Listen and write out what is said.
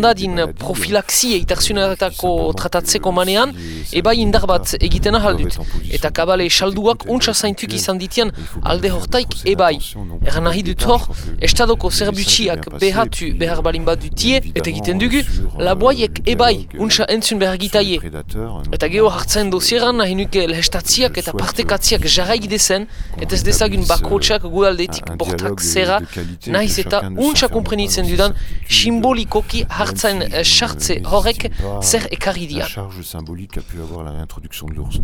dadin profilaxia euh, itarsunetako simplement tratatzeko manean, ebai les indar bat egiten ahal doivent dut. être en position Eta kabale salduak untsa zaintuk izan ditian alde hortaik ebai. Eran nahi dut hor, estadoko passés, behatu behar balin badutie, évidemment, eta egiten dugu, laboaiek ebai untsa entzun behar gitaie. Eta geho hartzen dosieran nahi nuke lehestatziak eta partekatziak jarraik dezen, eta ez dezagun bakotxak gudaldetik un bortak zera, nahiz eta untsa komprenitzen dudan, simbolikoki même Chartzen, Chartze, Horek, Serre et Caridia. Charge symbolique a pu avoir de l'ours.